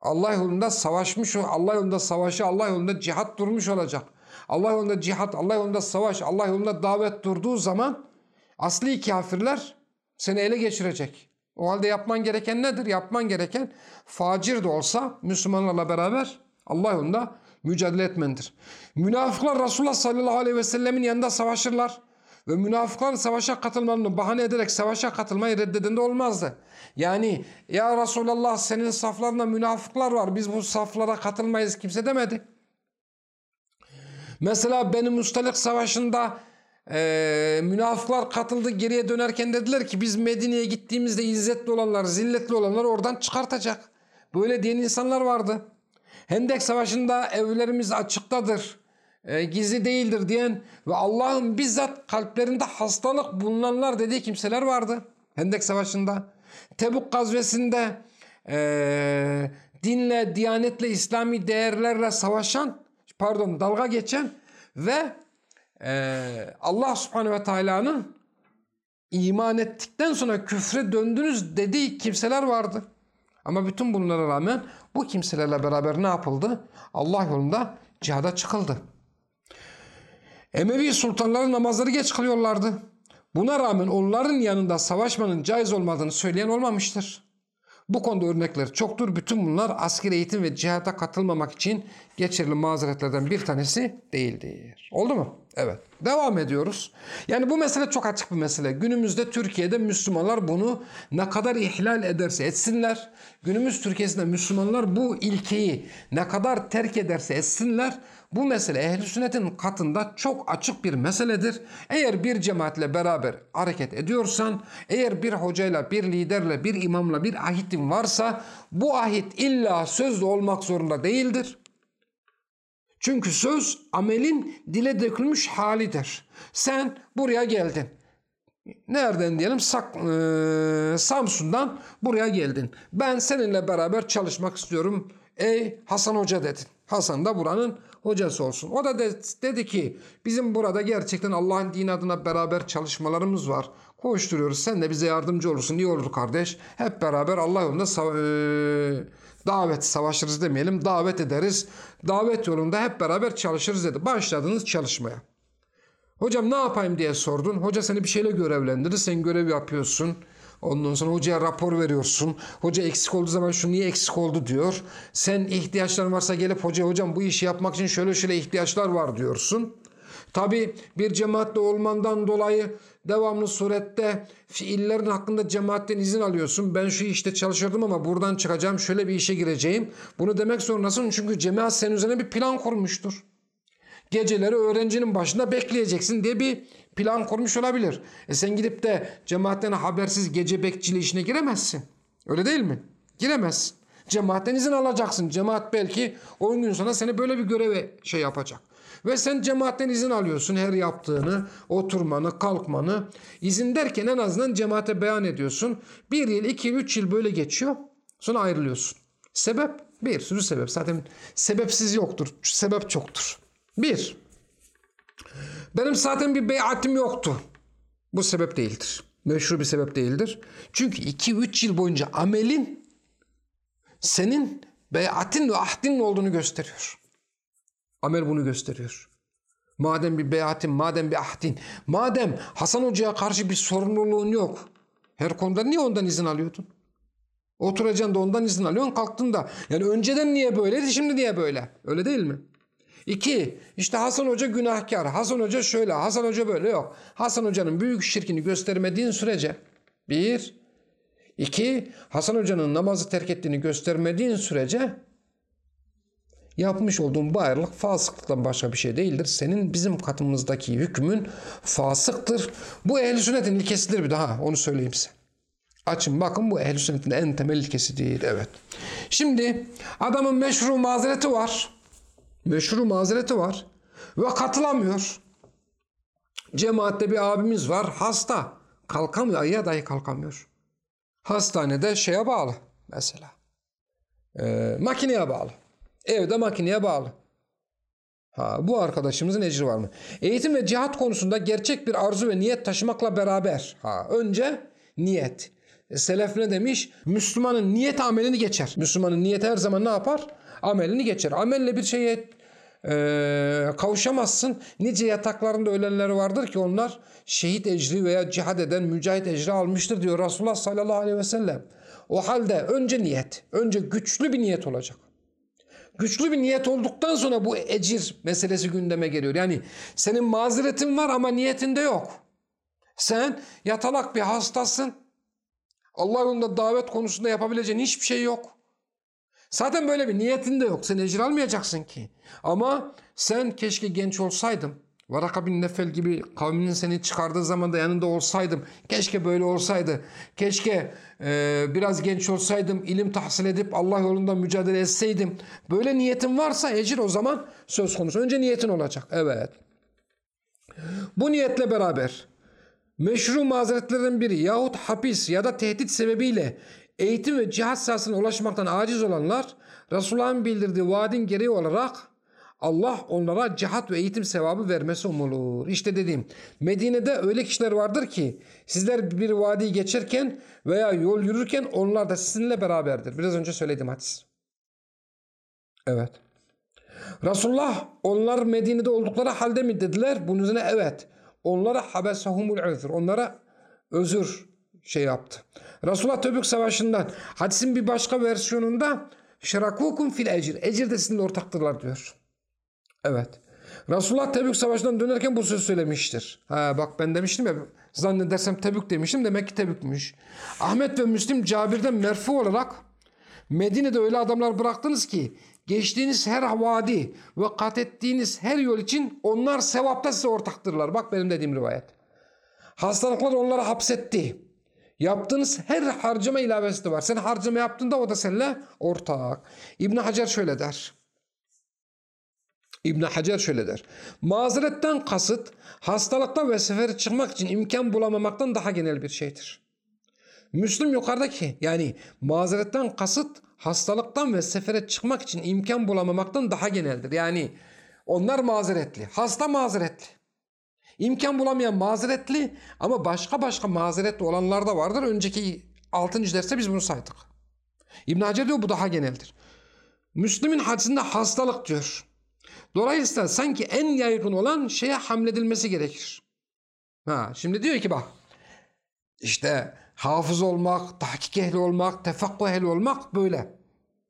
Allah yolunda savaşmış, Allah yolunda savaşı, Allah yolunda cihat durmuş olacak. Allah yolunda cihat, Allah yolunda savaş, Allah yolunda davet durduğu zaman asli kafirler seni ele geçirecek. O halde yapman gereken nedir? Yapman gereken facir de olsa Müslümanlarla beraber Allah yolunda mücadele etmendir. Münafıklar Resulullah sallallahu aleyhi ve sellemin yanında savaşırlar. Ve münafıkların savaşa katılmalarını bahane ederek savaşa katılmayı reddeden de olmazdı. Yani ya Resulallah senin saflarında münafıklar var biz bu saflara katılmayız kimse demedi. Mesela benim Mustalik Savaşı'nda e, münafıklar katıldı geriye dönerken dediler ki biz Medine'ye gittiğimizde izzetli olanlar, zilletli olanlar oradan çıkartacak. Böyle diyen insanlar vardı. Hendek Savaşı'nda evlerimiz açıktadır, e, gizli değildir diyen ve Allah'ın bizzat kalplerinde hastalık bulunanlar dediği kimseler vardı. Hendek Savaşı'nda. Tebuk gazvesinde e, dinle, diyanetle, İslami değerlerle savaşan, pardon dalga geçen ve e, Allah subhanehu ve teala'nın iman ettikten sonra küfre döndünüz dediği kimseler vardı. Ama bütün bunlara rağmen bu kimselerle beraber ne yapıldı? Allah yolunda cihada çıkıldı. Emevi sultanları namazları geç kılıyorlardı. Buna rağmen onların yanında savaşmanın caiz olmadığını söyleyen olmamıştır. Bu konuda örnekler çoktur. Bütün bunlar askeri eğitim ve cihada katılmamak için geçerli mazeretlerden bir tanesi değildir. Oldu mu? Evet. Devam ediyoruz. Yani bu mesele çok açık bir mesele. Günümüzde Türkiye'de Müslümanlar bunu ne kadar ihlal ederse etsinler. Günümüz Türkiye'sinde Müslümanlar bu ilkeyi ne kadar terk ederse etsinler. Bu mesele ehl sünnetin katında çok açık bir meseledir. Eğer bir cemaatle beraber hareket ediyorsan, eğer bir hocayla, bir liderle, bir imamla bir ahitin varsa bu ahit illa sözlü olmak zorunda değildir. Çünkü söz amelin dile dökülmüş halidir. Sen buraya geldin. Nereden diyelim? Sak, e, Samsun'dan buraya geldin. Ben seninle beraber çalışmak istiyorum. Ey Hasan Hoca dedin. Hasan da buranın hocası olsun. O da de, dedi ki bizim burada gerçekten Allah'ın din adına beraber çalışmalarımız var. Koşturuyoruz. Sen de bize yardımcı olursun. İyi olur kardeş. Hep beraber Allah yolunda sav- e, davet savaşırız demeyelim. Davet ederiz. Davet yolunda hep beraber çalışırız dedi. Başladınız çalışmaya. Hocam ne yapayım diye sordun. Hoca seni bir şeyle görevlendirir. Sen görev yapıyorsun. Ondan sonra hocaya rapor veriyorsun. Hoca eksik olduğu zaman şu niye eksik oldu diyor. Sen ihtiyaçların varsa gelip hoca hocam bu işi yapmak için şöyle şöyle ihtiyaçlar var diyorsun. Tabi bir cemaatle olmandan dolayı devamlı surette fiillerin hakkında cemaatten izin alıyorsun. Ben şu işte çalışıyordum ama buradan çıkacağım şöyle bir işe gireceğim. Bunu demek zorundasın çünkü cemaat senin üzerine bir plan kurmuştur. Geceleri öğrencinin başında bekleyeceksin diye bir plan kurmuş olabilir. E sen gidip de cemaatten habersiz gece bekçiliği işine giremezsin. Öyle değil mi? Giremezsin. Cemaatten izin alacaksın. Cemaat belki 10 gün sonra seni böyle bir göreve şey yapacak. Ve sen cemaatten izin alıyorsun her yaptığını, oturmanı, kalkmanı. İzin derken en azından cemaate beyan ediyorsun. Bir yıl, iki yıl, üç yıl böyle geçiyor. Sonra ayrılıyorsun. Sebep? Bir sürü sebep. Zaten sebepsiz yoktur. Sebep çoktur. Bir, benim zaten bir beyatim yoktu. Bu sebep değildir. Meşru bir sebep değildir. Çünkü 2-3 yıl boyunca amelin senin beyatin ve ahdin olduğunu gösteriyor. Amel bunu gösteriyor. Madem bir beyatin, madem bir ahdin, madem Hasan Hoca'ya karşı bir sorumluluğun yok. Her konuda niye ondan izin alıyordun? Oturacaksın da ondan izin alıyorsun kalktın da. Yani önceden niye böyleydi şimdi niye böyle? Öyle değil mi? İki, işte Hasan Hoca günahkar. Hasan Hoca şöyle, Hasan Hoca böyle yok. Hasan Hoca'nın büyük şirkini göstermediğin sürece bir, iki, Hasan Hoca'nın namazı terk ettiğini göstermediğin sürece yapmış olduğun bu ayrılık fasıklıktan başka bir şey değildir. Senin bizim katımızdaki hükmün fasıktır. Bu ehl sünnetin ilkesidir bir daha onu söyleyeyim size. Açın bakın bu ehl sünnetin en temel ilkesi değil evet. Şimdi adamın meşru mazereti var meşru mazereti var ve katılamıyor. Cemaatte bir abimiz var hasta. Kalkamıyor ayağa dahi kalkamıyor. Hastanede şeye bağlı mesela. Ee, makineye bağlı. Evde makineye bağlı. Ha, bu arkadaşımızın ecri var mı? Eğitim ve cihat konusunda gerçek bir arzu ve niyet taşımakla beraber. Ha, önce niyet. E, Selef ne demiş? Müslümanın niyet amelini geçer. Müslümanın niyeti her zaman ne yapar? Amelini geçer. Amelle bir şeye e, kavuşamazsın. Nice yataklarında ölenler vardır ki onlar şehit ecri veya cihad eden mücahit ecri almıştır diyor Resulullah sallallahu aleyhi ve sellem. O halde önce niyet, önce güçlü bir niyet olacak. Güçlü bir niyet olduktan sonra bu ecir meselesi gündeme geliyor. Yani senin mazeretin var ama niyetinde yok. Sen yatalak bir hastasın. Allah yolunda davet konusunda yapabileceğin hiçbir şey yok. Zaten böyle bir niyetin de yok. Sen ecir almayacaksın ki. Ama sen keşke genç olsaydım. Varaka bin Nefel gibi kavminin seni çıkardığı zaman da yanında olsaydım. Keşke böyle olsaydı. Keşke e, biraz genç olsaydım. ilim tahsil edip Allah yolunda mücadele etseydim. Böyle niyetin varsa ecir o zaman söz konusu. Önce niyetin olacak. Evet. Bu niyetle beraber meşru mazeretlerden biri yahut hapis ya da tehdit sebebiyle eğitim ve cihat sahasına ulaşmaktan aciz olanlar Resulullah'ın bildirdiği vaadin gereği olarak Allah onlara cihat ve eğitim sevabı vermesi umulur. İşte dediğim Medine'de öyle kişiler vardır ki sizler bir vadiyi geçerken veya yol yürürken onlar da sizinle beraberdir. Biraz önce söyledim hadis. Evet. Resulullah onlar Medine'de oldukları halde mi dediler? Bunun üzerine evet. Onlara habesahumul özür. Onlara özür şey yaptı. Resulullah Tebük Savaşı'ndan hadisin bir başka versiyonunda şerakukum fil ecir. Ecirde sizinle ortaktırlar diyor. Evet. Resulullah Tebük Savaşı'ndan dönerken bu söz söylemiştir. Ha bak ben demiştim ya zannedersem Tebük demiştim demek ki Tebük'müş. Ahmet ve Müslim Cabir'den merfu olarak Medine'de öyle adamlar bıraktınız ki geçtiğiniz her vadi ve kat ettiğiniz her yol için onlar sevapta size ortaktırlar. Bak benim dediğim rivayet. Hastalıklar onları hapsetti. Yaptığınız her harcama ilavesi de var. Sen harcama yaptığında o da seninle ortak. İbn Hacer şöyle der. İbn Hacer şöyle der. Mazeretten kasıt hastalıkta ve sefere çıkmak için imkan bulamamaktan daha genel bir şeydir. Müslüm yukarıdaki yani mazeretten kasıt hastalıktan ve sefere çıkmak için imkan bulamamaktan daha geneldir. Yani onlar mazeretli. Hasta mazeretli. İmkan bulamayan mazeretli ama başka başka mazeretli olanlar da vardır. Önceki 6. derste biz bunu saydık. İbn Hacer diyor bu daha geneldir. Müslüm'ün hadisinde hastalık diyor. Dolayısıyla sanki en yaygın olan şeye hamledilmesi gerekir. Ha, şimdi diyor ki bak işte hafız olmak, tahkik ehli olmak, tefakkuh ehli olmak böyle.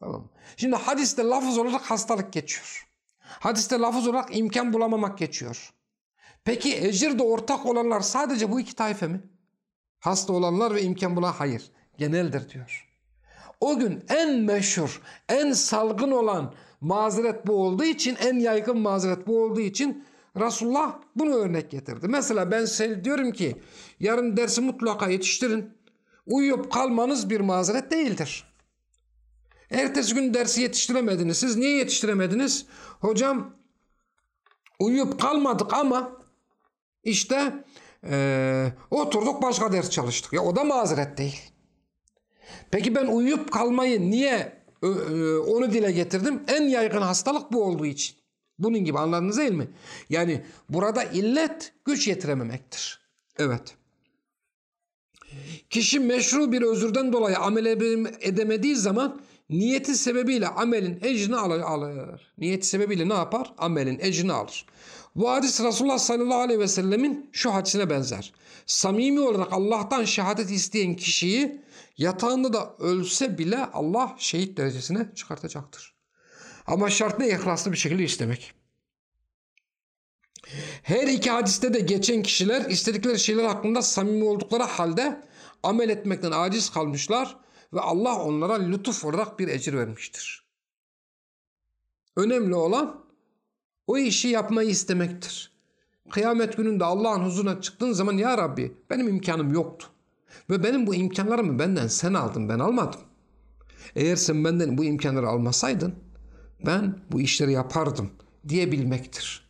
Tamam. Şimdi hadiste lafız olarak hastalık geçiyor. Hadiste lafız olarak imkan bulamamak geçiyor. Peki ecirde ortak olanlar sadece bu iki tayfe mi? Hasta olanlar ve imkan bulan hayır. Geneldir diyor. O gün en meşhur, en salgın olan mazeret bu olduğu için, en yaygın mazeret bu olduğu için Resulullah bunu örnek getirdi. Mesela ben size diyorum ki yarın dersi mutlaka yetiştirin. Uyuyup kalmanız bir mazeret değildir. Ertesi gün dersi yetiştiremediniz. Siz niye yetiştiremediniz? Hocam uyuyup kalmadık ama işte ee, oturduk başka ders çalıştık. Ya o da mazeret değil. Peki ben uyuyup kalmayı niye e, onu dile getirdim? En yaygın hastalık bu olduğu için. Bunun gibi anladınız değil mi? Yani burada illet güç yetirememektir. Evet. Kişi meşru bir özürden dolayı amel edemediği zaman niyeti sebebiyle amelin ecrini alır. Niyeti sebebiyle ne yapar? Amelin ecrini alır. Bu hadis Resulullah sallallahu aleyhi ve sellemin şu hadisine benzer. Samimi olarak Allah'tan şehadet isteyen kişiyi yatağında da ölse bile Allah şehit derecesine çıkartacaktır. Ama şart ne? İhlaslı bir şekilde istemek. Her iki hadiste de geçen kişiler istedikleri şeyler hakkında samimi oldukları halde amel etmekten aciz kalmışlar ve Allah onlara lütuf olarak bir ecir vermiştir. Önemli olan o işi yapmayı istemektir. Kıyamet gününde Allah'ın huzuruna çıktığın zaman ya Rabbi benim imkanım yoktu. Ve benim bu imkanlarımı benden sen aldın ben almadım. Eğer sen benden bu imkanları almasaydın ben bu işleri yapardım diyebilmektir.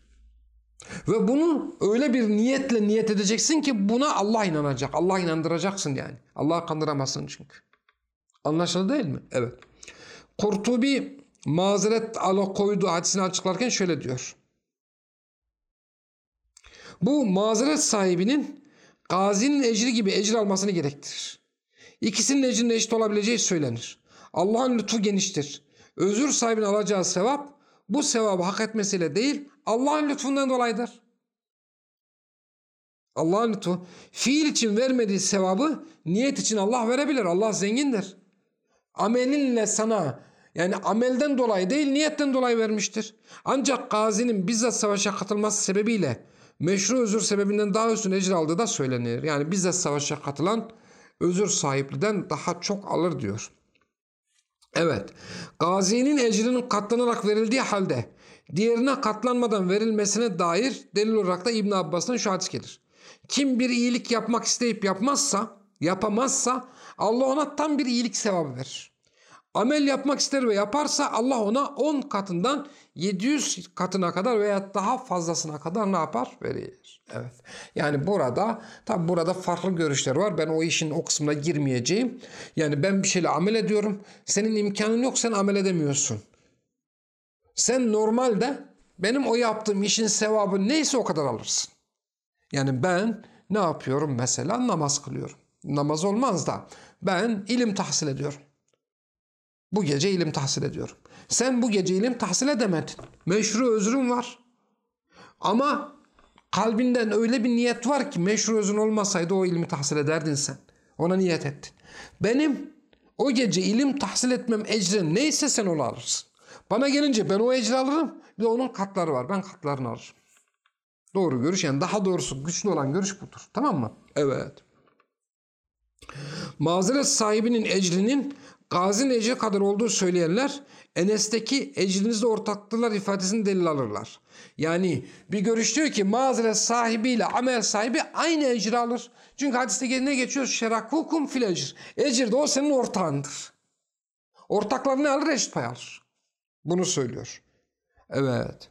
Ve bunu öyle bir niyetle niyet edeceksin ki buna Allah inanacak. Allah inandıracaksın yani. Allah'ı kandıramazsın çünkü. Anlaşıldı değil mi? Evet. Kurtubi mazeret koyduğu hadisini açıklarken şöyle diyor. Bu mazeret sahibinin gazinin ecri gibi ecir almasını gerektirir. İkisinin ecrinin eşit olabileceği söylenir. Allah'ın lütfu geniştir. Özür sahibinin alacağı sevap bu sevabı hak etmesiyle değil Allah'ın lütfundan dolayıdır. Allah'ın lütfu fiil için vermediği sevabı niyet için Allah verebilir. Allah zengindir. Amelinle sana yani amelden dolayı değil niyetten dolayı vermiştir. Ancak gazinin bizzat savaşa katılması sebebiyle meşru özür sebebinden daha üstün ecir aldığı da söylenir. Yani bizzat savaşa katılan özür sahipliden daha çok alır diyor. Evet, gazinin ecrinin katlanarak verildiği halde diğerine katlanmadan verilmesine dair delil olarak da İbn Abbas'tan şu hadis gelir. Kim bir iyilik yapmak isteyip yapmazsa, yapamazsa Allah ona tam bir iyilik sevabı verir. Amel yapmak ister ve yaparsa Allah ona 10 katından 700 katına kadar veya daha fazlasına kadar ne yapar? Verir. Evet. Yani burada tabi burada farklı görüşler var. Ben o işin o kısmına girmeyeceğim. Yani ben bir şeyle amel ediyorum. Senin imkanın yok sen amel edemiyorsun. Sen normalde benim o yaptığım işin sevabı neyse o kadar alırsın. Yani ben ne yapıyorum mesela namaz kılıyorum. Namaz olmaz da ben ilim tahsil ediyorum. Bu gece ilim tahsil ediyorum. Sen bu gece ilim tahsil edemedin. Meşru özrün var. Ama kalbinden öyle bir niyet var ki meşru özün olmasaydı o ilmi tahsil ederdin sen. Ona niyet ettin. Benim o gece ilim tahsil etmem ecrin neyse sen onu alırsın. Bana gelince ben o ecri alırım. Bir de onun katları var. Ben katlarını alırım. Doğru görüş yani daha doğrusu güçlü olan görüş budur. Tamam mı? Evet. Mazeret sahibinin ecrinin gazin ecri kadar olduğu söyleyenler Enes'teki ecrinizde ortaktılar ifadesini delil alırlar. Yani bir görüş diyor ki mazeret sahibiyle amel sahibi aynı ecri alır. Çünkü hadiste ne geçiyor? Şerakukum fil ecr. Ecir de o senin ortağındır. Ortaklar ne alır? Eşit pay alır. Bunu söylüyor. Evet.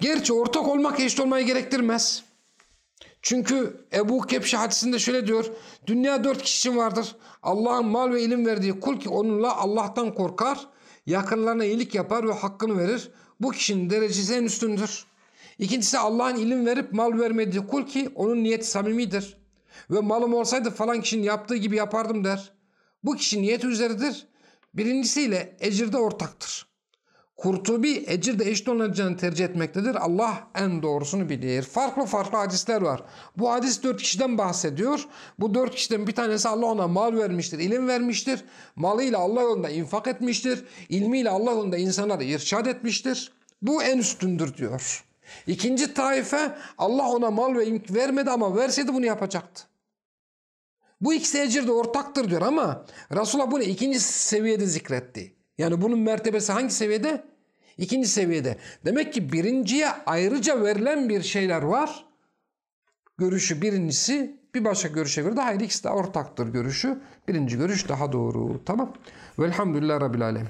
Gerçi ortak olmak eşit olmayı gerektirmez. Çünkü Ebu Kepşi hadisinde şöyle diyor. Dünya dört kişi vardır. Allah'ın mal ve ilim verdiği kul ki onunla Allah'tan korkar. Yakınlarına iyilik yapar ve hakkını verir. Bu kişinin derecesi en üstündür. İkincisi Allah'ın ilim verip mal vermediği kul ki onun niyeti samimidir. Ve malım olsaydı falan kişinin yaptığı gibi yapardım der. Bu kişi niyeti üzeridir. Birincisiyle ecirde ortaktır. Kurtubi ecir de eşit olacağını tercih etmektedir. Allah en doğrusunu bilir. Farklı farklı hadisler var. Bu hadis dört kişiden bahsediyor. Bu dört kişiden bir tanesi Allah ona mal vermiştir, ilim vermiştir. Malıyla Allah yolunda infak etmiştir. İlmiyle Allah yolunda insanları irşad etmiştir. Bu en üstündür diyor. İkinci taife Allah ona mal ve imk vermedi ama verseydi bunu yapacaktı. Bu ikisi ecir de ortaktır diyor ama Resulullah bunu ikinci seviyede zikretti. Yani bunun mertebesi hangi seviyede? İkinci seviyede. Demek ki birinciye ayrıca verilen bir şeyler var. Görüşü birincisi bir başka görüşe göre de hayır ikisi de ortaktır görüşü. Birinci görüş daha doğru. Tamam. Velhamdülillah Rabbil Alemin.